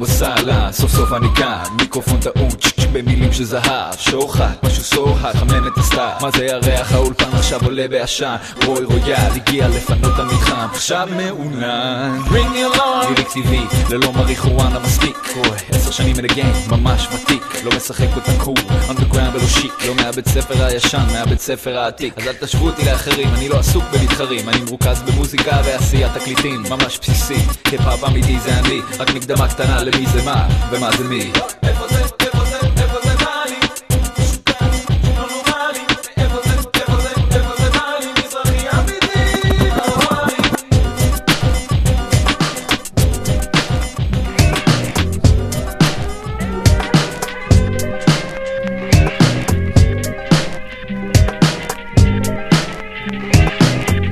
וסהלן, סוף סוף אני כאן, מיקרופון טעון, check check במילים של זהב, שוחט, משהו סוחט, חמם את הסתיו, מה זה ירח, האולפן עכשיו עולה בעשן, רוי רויאל הגיע לפנות המתחם, עכשיו מעונן, bring lyric טבעי, ללא מריחואנה מספיק, עשר שנים the game, ממש ותיק, לא משחק אותה cool, אנדרגראונד ולא שיק, לא מהבית ספר הישן, מהבית ספר העתיק, אז אל תשוו אותי לאחרים, אני לא עסוק במתחרים, אני מרוכז במוזיקה ועשיית תקליטים, ממש בסיסי, היפ-האפ אמיתי זה אני, רק מקדמה קטנה למי זה מה, ומה זה מי.